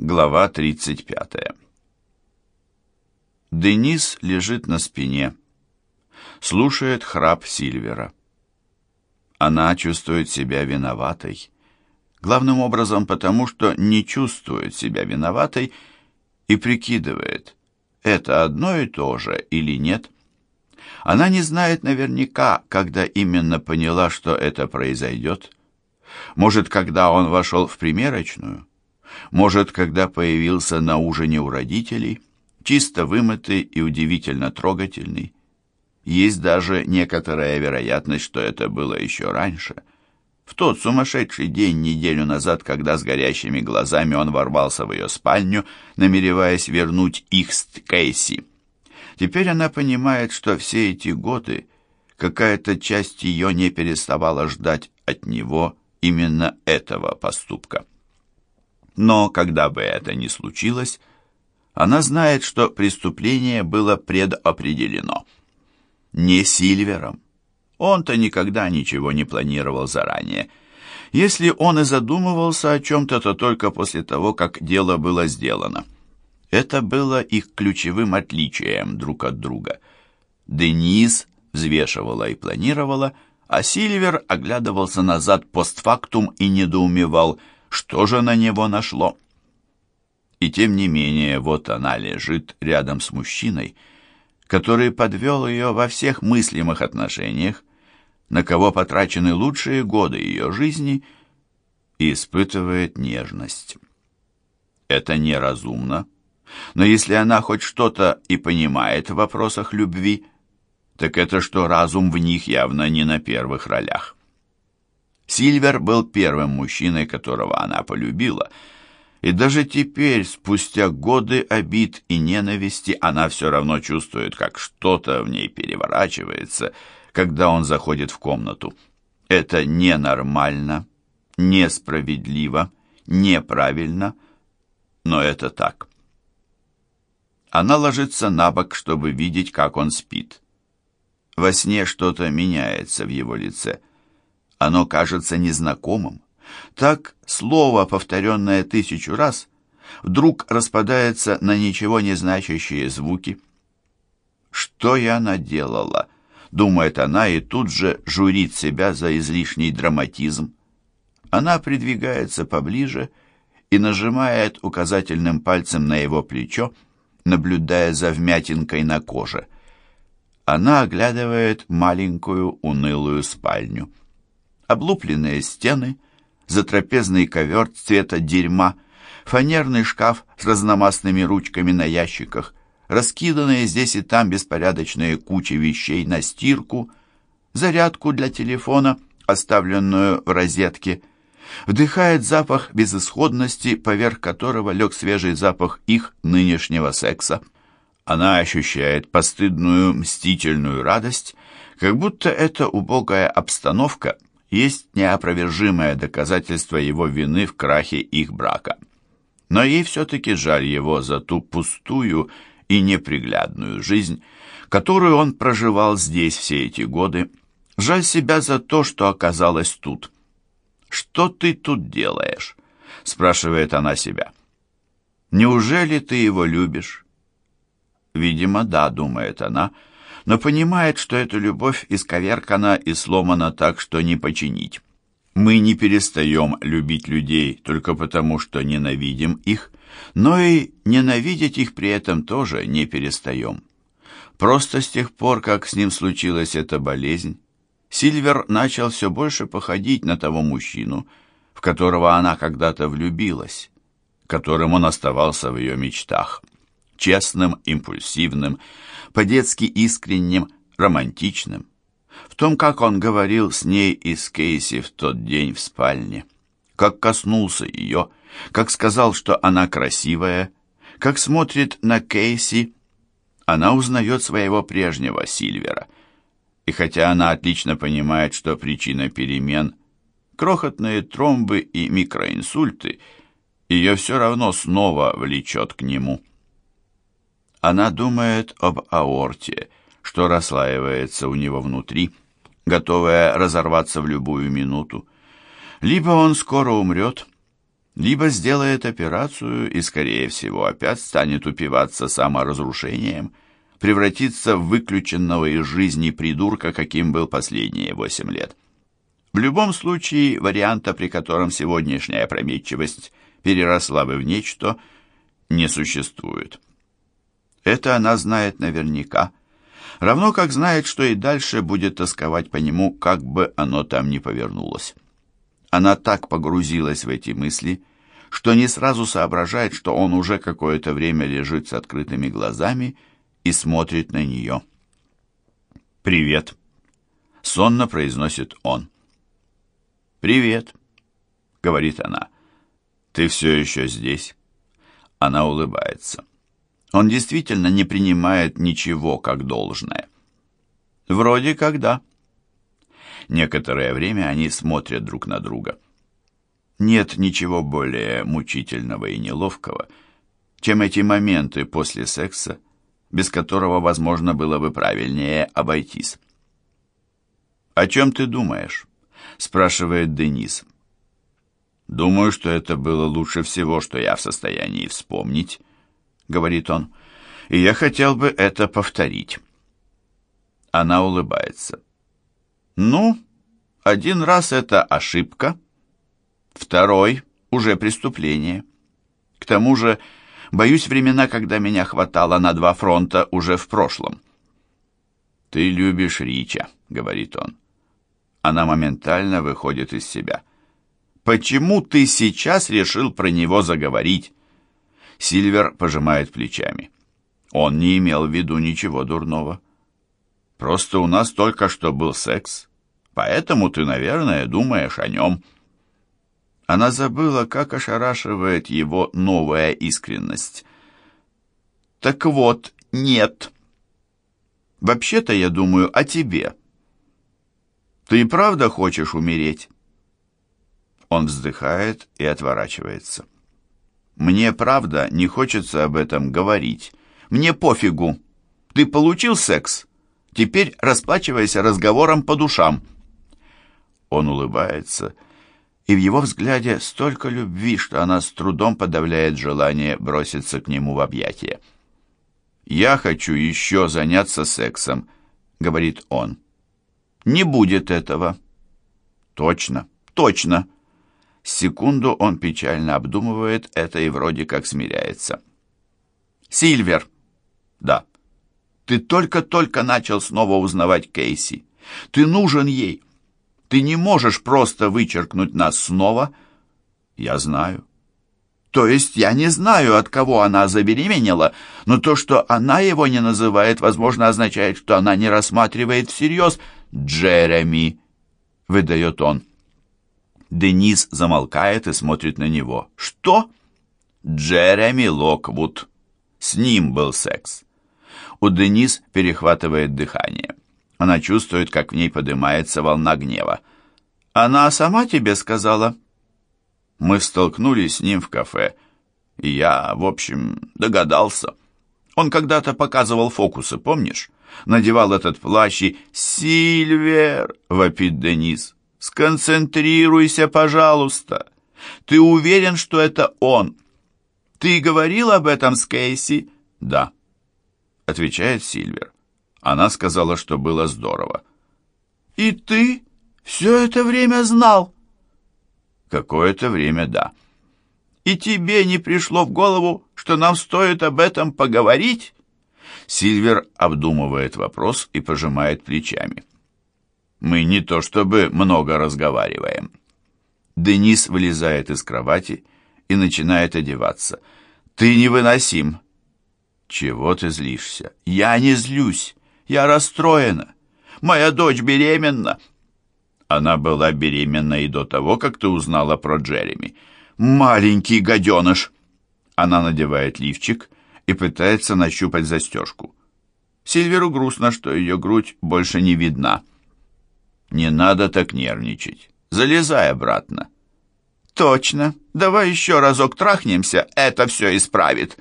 Глава 35. Денис лежит на спине, слушает храп Сильвера. Она чувствует себя виноватой, главным образом потому, что не чувствует себя виноватой и прикидывает, это одно и то же или нет. Она не знает наверняка, когда именно поняла, что это произойдет. Может, когда он вошел в примерочную? Может, когда появился на ужине у родителей, чисто вымытый и удивительно трогательный. Есть даже некоторая вероятность, что это было еще раньше. В тот сумасшедший день неделю назад, когда с горящими глазами он ворвался в ее спальню, намереваясь вернуть их с Кейси. Теперь она понимает, что все эти годы какая-то часть ее не переставала ждать от него именно этого поступка. Но когда бы это ни случилось, она знает, что преступление было предопределено. Не Сильвером. Он-то никогда ничего не планировал заранее. Если он и задумывался о чем-то, то только после того, как дело было сделано. Это было их ключевым отличием друг от друга. Денис взвешивала и планировала, а Сильвер оглядывался назад постфактум и недоумевал – что же на него нашло? И тем не менее, вот она лежит рядом с мужчиной, который подвел ее во всех мыслимых отношениях, на кого потрачены лучшие годы ее жизни, и испытывает нежность. Это неразумно, но если она хоть что-то и понимает в вопросах любви, так это что разум в них явно не на первых ролях. Сильвер был первым мужчиной, которого она полюбила, и даже теперь, спустя годы обид и ненависти, она все равно чувствует, как что-то в ней переворачивается, когда он заходит в комнату. Это ненормально, несправедливо, неправильно, но это так. Она ложится на бок, чтобы видеть, как он спит. Во сне что-то меняется в его лице – оно кажется незнакомым. Так слово, повторенное тысячу раз, вдруг распадается на ничего не значащие звуки. «Что я наделала?» — думает она и тут же журит себя за излишний драматизм. Она придвигается поближе и нажимает указательным пальцем на его плечо, наблюдая за вмятинкой на коже. Она оглядывает маленькую унылую спальню облупленные стены, затрапезный ковер цвета дерьма, фанерный шкаф с разномастными ручками на ящиках, раскиданные здесь и там беспорядочные кучи вещей на стирку, зарядку для телефона, оставленную в розетке, вдыхает запах безысходности, поверх которого лег свежий запах их нынешнего секса. Она ощущает постыдную мстительную радость, как будто эта убогая обстановка есть неопровержимое доказательство его вины в крахе их брака. Но ей все-таки жаль его за ту пустую и неприглядную жизнь, которую он проживал здесь все эти годы. Жаль себя за то, что оказалось тут. «Что ты тут делаешь?» — спрашивает она себя. «Неужели ты его любишь?» «Видимо, да», — думает она, — но понимает, что эта любовь исковеркана и сломана так, что не починить. Мы не перестаем любить людей только потому, что ненавидим их, но и ненавидеть их при этом тоже не перестаем. Просто с тех пор, как с ним случилась эта болезнь, Сильвер начал все больше походить на того мужчину, в которого она когда-то влюбилась, которым он оставался в ее мечтах. Честным, импульсивным, по-детски искренним, романтичным. В том, как он говорил с ней и с Кейси в тот день в спальне, как коснулся ее, как сказал, что она красивая, как смотрит на Кейси, она узнает своего прежнего Сильвера. И хотя она отлично понимает, что причина перемен – крохотные тромбы и микроинсульты, ее все равно снова влечет к нему. Она думает об аорте, что расслаивается у него внутри, готовая разорваться в любую минуту. Либо он скоро умрет, либо сделает операцию и, скорее всего, опять станет упиваться саморазрушением, превратиться в выключенного из жизни придурка, каким был последние восемь лет. В любом случае, варианта, при котором сегодняшняя опрометчивость переросла бы в нечто, не существует. Это она знает наверняка, равно как знает, что и дальше будет тосковать по нему, как бы оно там ни повернулось. Она так погрузилась в эти мысли, что не сразу соображает, что он уже какое-то время лежит с открытыми глазами и смотрит на нее. «Привет», — сонно произносит он. «Привет», — говорит она. «Ты все еще здесь?» Она улыбается. Он действительно не принимает ничего как должное. Вроде как да. Некоторое время они смотрят друг на друга. Нет ничего более мучительного и неловкого, чем эти моменты после секса, без которого, возможно, было бы правильнее обойтись. «О чем ты думаешь?» — спрашивает Денис. «Думаю, что это было лучше всего, что я в состоянии вспомнить», — говорит он, — «и я хотел бы это повторить». Она улыбается. «Ну, один раз это ошибка, второй — уже преступление. К тому же, боюсь, времена, когда меня хватало на два фронта, уже в прошлом». «Ты любишь Рича», — говорит он. Она моментально выходит из себя. «Почему ты сейчас решил про него заговорить?» Сильвер пожимает плечами. Он не имел в виду ничего дурного. Просто у нас только что был секс, поэтому ты, наверное, думаешь о нем. Она забыла, как ошарашивает его новая искренность. Так вот, нет. Вообще-то я думаю о тебе. Ты и правда хочешь умереть? Он вздыхает и отворачивается. Мне, правда, не хочется об этом говорить. Мне пофигу. Ты получил секс? Теперь расплачивайся разговором по душам. Он улыбается, и в его взгляде столько любви, что она с трудом подавляет желание броситься к нему в объятия. «Я хочу еще заняться сексом», — говорит он. «Не будет этого». «Точно, точно», Секунду он печально обдумывает это и вроде как смиряется. «Сильвер!» «Да». «Ты только-только начал снова узнавать Кейси. Ты нужен ей. Ты не можешь просто вычеркнуть нас снова». «Я знаю». «То есть я не знаю, от кого она забеременела, но то, что она его не называет, возможно, означает, что она не рассматривает всерьез Джереми», — выдает он. Денис замолкает и смотрит на него. «Что?» «Джереми Локвуд. С ним был секс». У Денис перехватывает дыхание. Она чувствует, как в ней поднимается волна гнева. «Она сама тебе сказала?» Мы столкнулись с ним в кафе. И я, в общем, догадался. Он когда-то показывал фокусы, помнишь? Надевал этот плащ и «Сильвер!» — вопит Денис. Сконцентрируйся, пожалуйста. Ты уверен, что это он? Ты говорил об этом с Кейси? Да, отвечает Сильвер. Она сказала, что было здорово. И ты все это время знал? Какое-то время да. И тебе не пришло в голову, что нам стоит об этом поговорить? Сильвер обдумывает вопрос и пожимает плечами. Мы не то чтобы много разговариваем. Денис вылезает из кровати и начинает одеваться. Ты невыносим. Чего ты злишься? Я не злюсь. Я расстроена. Моя дочь беременна. Она была беременна и до того, как ты узнала про Джереми. Маленький гаденыш. Она надевает лифчик и пытается нащупать застежку. Сильверу грустно, что ее грудь больше не видна. Не надо так нервничать. Залезай обратно. Точно. Давай еще разок трахнемся, это все исправит.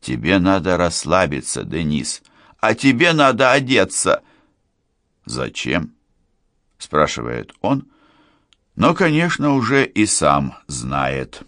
Тебе надо расслабиться, Денис. А тебе надо одеться. Зачем? Спрашивает он. Но, конечно, уже и сам знает.